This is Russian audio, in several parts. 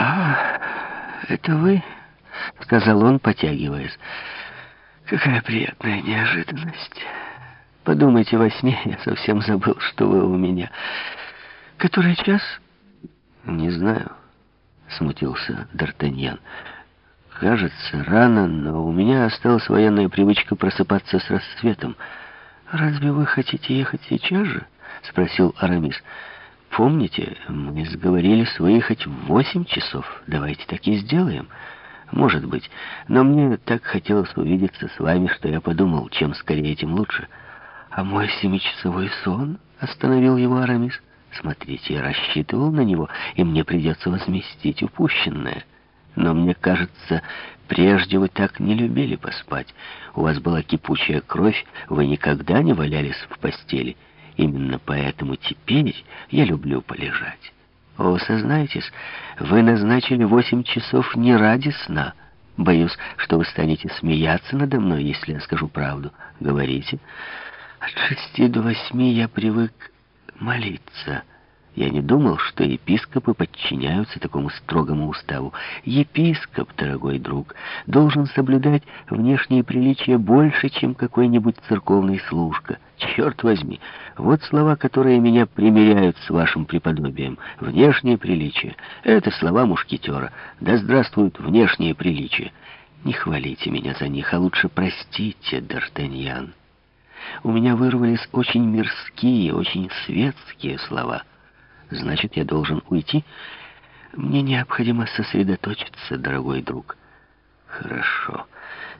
«А, это вы?» — сказал он, потягиваясь. «Какая приятная неожиданность. Подумайте, во сне я совсем забыл, что вы у меня. Который час?» «Не знаю», — смутился Д'Артаньян. «Кажется, рано, но у меня осталась военная привычка просыпаться с рассветом». «Разве вы хотите ехать сейчас же?» — спросил Арамис. «Помните, мы сговорились выехать в восемь часов. Давайте так и сделаем». «Может быть. Но мне так хотелось увидеться с вами, что я подумал, чем скорее, тем лучше». «А мой семичасовой сон?» — остановил его Арамис. «Смотрите, я рассчитывал на него, и мне придется возместить упущенное». Но мне кажется, прежде вы так не любили поспать. У вас была кипучая кровь, вы никогда не валялись в постели. Именно поэтому теперь я люблю полежать. О, сознаетесь, вы назначили восемь часов не ради сна. Боюсь, что вы станете смеяться надо мной, если я скажу правду. Говорите. От шести до восьми я привык молиться. Я не думал, что епископы подчиняются такому строгому уставу. Епископ, дорогой друг, должен соблюдать внешние приличия больше, чем какой-нибудь церковный служка. Черт возьми, вот слова, которые меня примиряют с вашим преподобием. Внешние приличия — это слова мушкетера. Да здравствуют внешние приличия. Не хвалите меня за них, а лучше простите, Д'Артаньян. У меня вырвались очень мирские, очень светские слова — Значит, я должен уйти? Мне необходимо сосредоточиться, дорогой друг. Хорошо,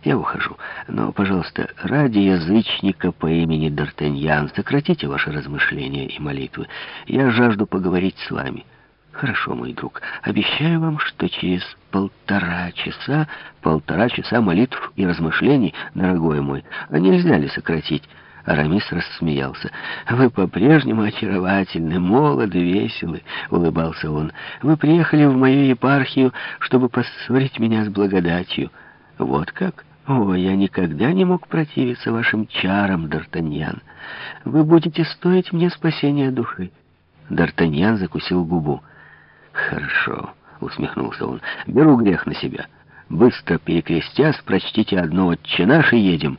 я ухожу. Но, пожалуйста, ради язычника по имени Д'Артаньян сократите ваши размышления и молитвы. Я жажду поговорить с вами. Хорошо, мой друг. Обещаю вам, что через полтора часа, полтора часа молитв и размышлений, дорогой мой, нельзя ли сократить? Арамис рассмеялся. «Вы по-прежнему очаровательны, молоды, веселы», — улыбался он. «Вы приехали в мою епархию, чтобы поссорить меня с благодатью. Вот как? О, я никогда не мог противиться вашим чарам, Д'Артаньян. Вы будете стоить мне спасения души». Д'Артаньян закусил губу. «Хорошо», — усмехнулся он. «Беру грех на себя. Быстро перекрестясь, прочтите одно «Отче наш» и едем»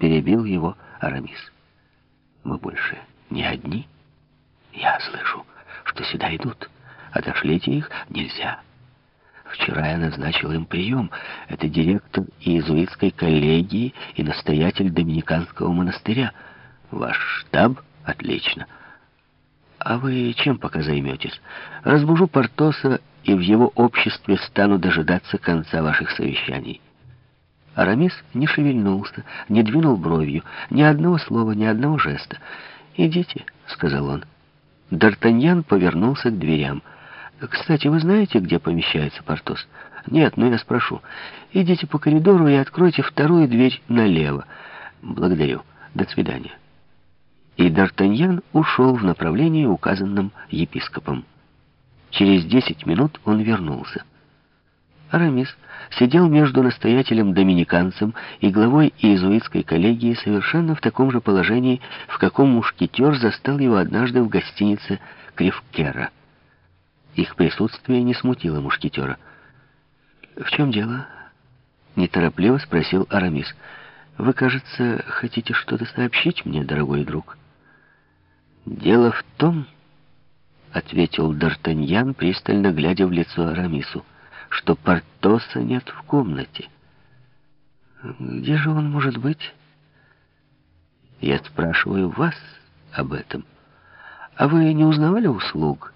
перебил его Арамис. «Мы больше не одни. Я слышу, что сюда идут. Отошлите их нельзя. Вчера я назначил им прием. Это директор иезуитской коллегии и настоятель доминиканского монастыря. Ваш штаб? Отлично. А вы чем пока займетесь? Разбужу Портоса и в его обществе стану дожидаться конца ваших совещаний». Арамис не шевельнулся, не двинул бровью, ни одного слова, ни одного жеста. «Идите», — сказал он. Д'Артаньян повернулся к дверям. «Кстати, вы знаете, где помещается Портос?» «Нет, но я спрошу. Идите по коридору и откройте вторую дверь налево. Благодарю. До свидания». И Д'Артаньян ушел в направлении, указанном епископом. Через десять минут он вернулся. Арамис сидел между настоятелем-доминиканцем и главой иезуитской коллегии совершенно в таком же положении, в каком мушкетер застал его однажды в гостинице Кривкера. Их присутствие не смутило мушкетера. «В чем дело?» — неторопливо спросил Арамис. «Вы, кажется, хотите что-то сообщить мне, дорогой друг?» «Дело в том...» — ответил Д'Артаньян, пристально глядя в лицо Арамису что Портоса нет в комнате. Где же он может быть? Я спрашиваю вас об этом. А вы не узнавали услуг?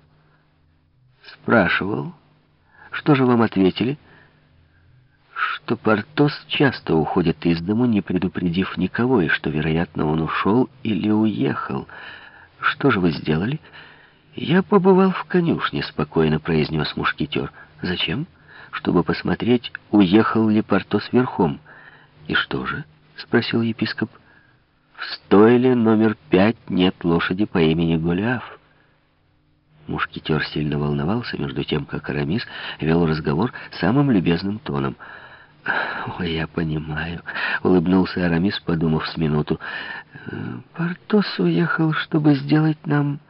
Спрашивал. Что же вам ответили? Что Портос часто уходит из дому, не предупредив никого, и что, вероятно, он ушел или уехал. Что же вы сделали? Я побывал в конюшне, спокойно произнес мушкетер. Зачем? Чтобы посмотреть, уехал ли Портос верхом. «И что же?» — спросил епископ. «В стойле номер пять нет лошади по имени Голиаф». Мушкетер сильно волновался, между тем, как Арамис вел разговор самым любезным тоном. «Ой, я понимаю», — улыбнулся Арамис, подумав с минуту. «Портос уехал, чтобы сделать нам